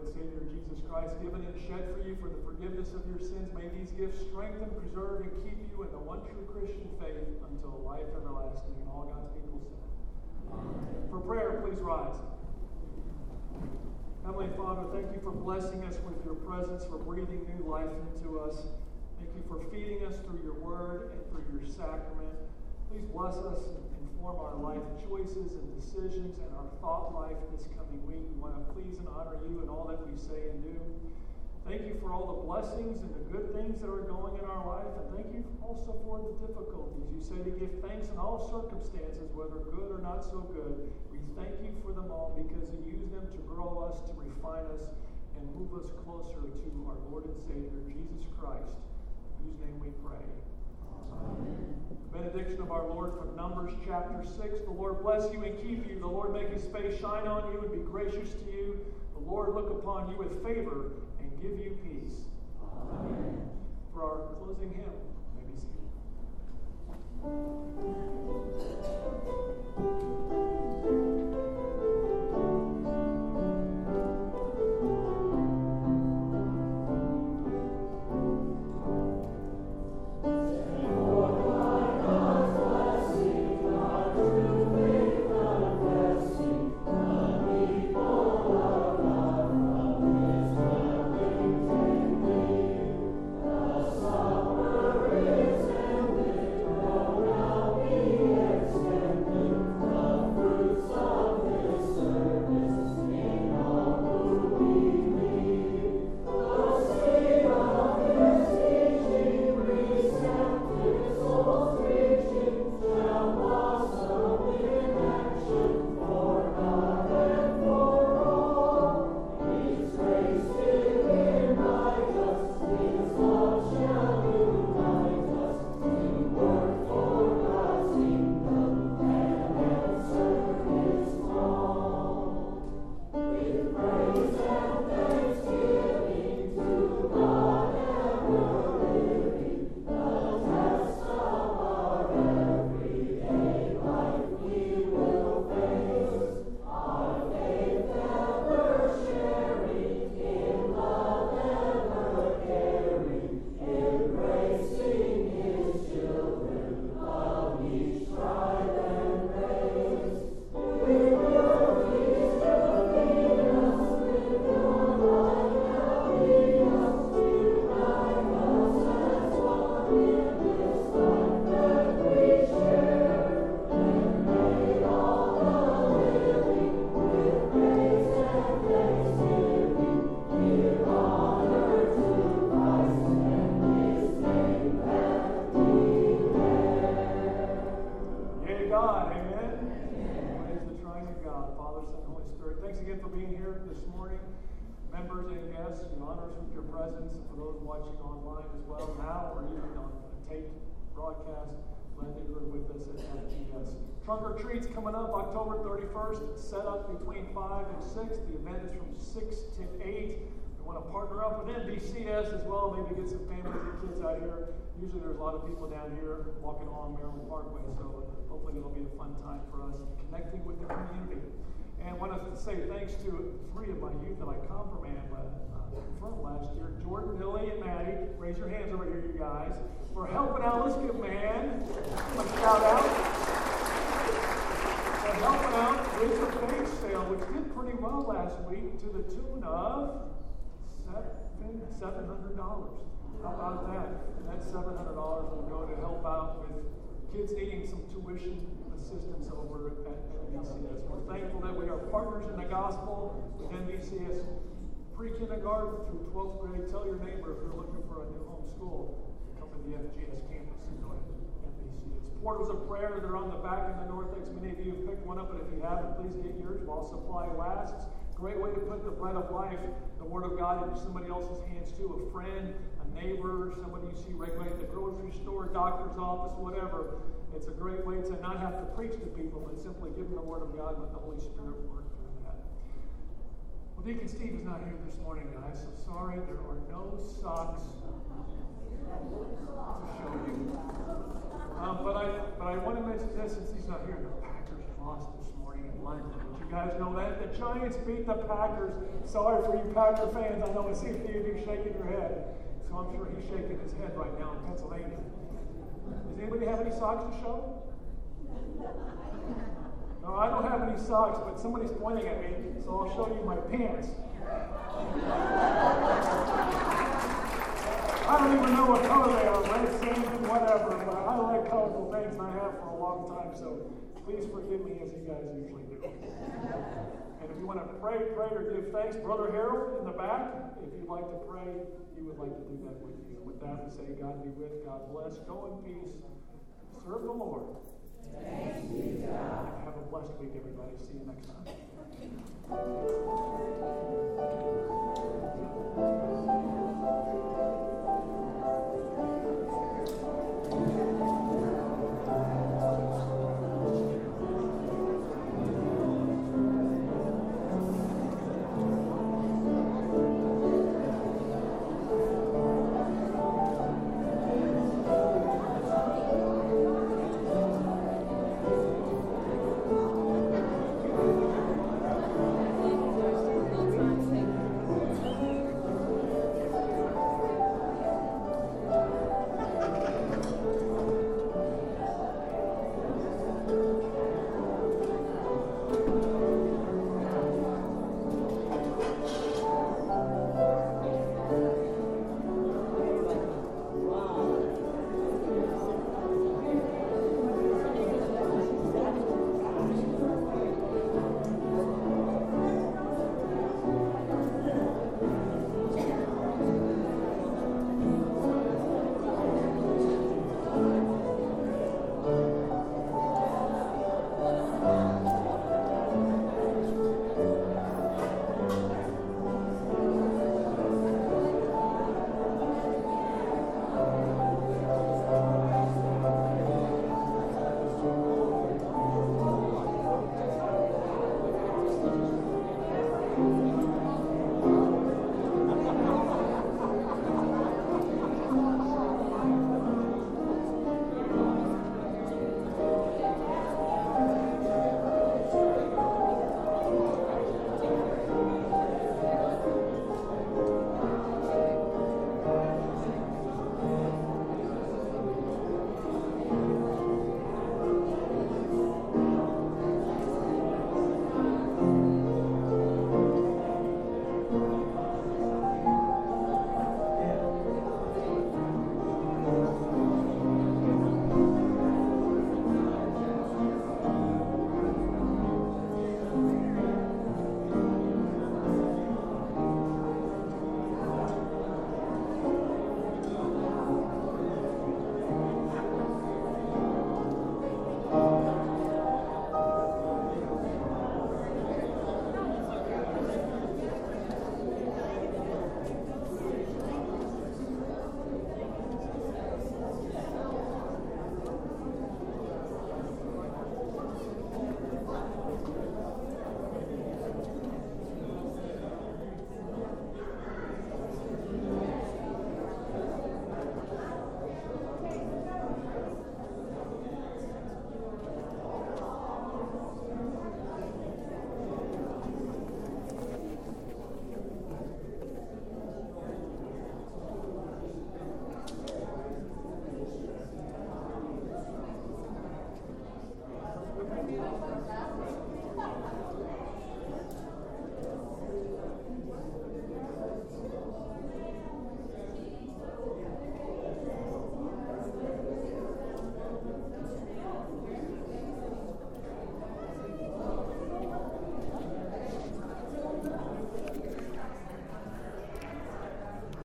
Savior Jesus Christ, given and shed for you for the forgiveness of your sins. May these gifts strengthen, preserve, and keep you in the one true Christian faith until life everlasting. And all God's people said. For prayer, please rise. Heavenly Father, thank you for blessing us with your presence, for breathing new life into us. Thank you for feeding us through your word and through your sacrament. Please bless us inform our life choices and decisions and our thought life this coming week. We want to please and honor you in all that we say and do. Thank you for all the blessings and the good things that are going in our life. And thank you also for the difficulties. You say to give thanks in all circumstances, whether good or not so good. We thank you for them all because you use them to grow us, to refine us, and move us closer to our Lord and Savior, Jesus Christ, whose name we pray. Benediction of our Lord from Numbers chapter 6. The Lord bless you and keep you. The Lord make his face shine on you and be gracious to you. The Lord look upon you with favor and give you peace. Amen. For our closing hymn, may be seated. Trunk or even on a taped broadcast, let that you're with us at NPS. Trunk or Treat's coming up October 31st. It's set up between 5 and 6. The event is from 6 to 8. We want to partner up with NBCS as well, maybe get some families and kids out here. Usually there's a lot of people down here walking along Maryland Parkway, so hopefully it'll be a fun time for us connecting with the community. And I want to say thanks to three of my youth that I confirmed, last year Jordan, Billy, and Maddie. Raise your hands over here, you guys, for helping out. Let's give man a shout out and helping out with the bake sale, which did pretty well last week to the tune of $700. How about that? That $700 will go to help out with kids needing some tuition assistance over at NBCS. We're thankful that we are partners in the gospel with NBCS pre-kindergarten through 12th grade. Tell your neighbor if you're looking for a new home school, come to the FGS campus and go ahead Portals of prayer, they're on the back in the narthex. Many of you have picked one up, but if you haven't, please get yours while supply lasts. Great way to put the bread of life, the Word of God, into somebody else's hands too. A friend, a neighbor, somebody you see regularly at the grocery store, doctor's office, whatever. It's a great way to not have to preach to people, but simply give them the Word of God let the Holy Spirit work through that. Well, Deacon Steve is not here this morning, guys, so sorry, there are no socks to show you. Um, but I but I want to mention this since he's not here. The Packers lost this morning in London. You guys know that the Giants beat the Packers. Sorry for you Packer fans. I know I see a few of you shaking your head. So I'm sure he's shaking his head right now in Pennsylvania. Does anybody have any socks to show? No, I don't have any socks, but somebody's pointing at me, so I'll show you my pants. I don't even know what color they are, red, sand, whatever, but I like colorful things and I have for a long time, so please forgive me as you guys usually do. And if you want to pray, pray, or give thanks, Brother Harold in the back, if you'd like to pray, he would like to do that with you. With that, we say, God be with, God bless, go in peace, serve the Lord. Have a blessed week, everybody. See you next time.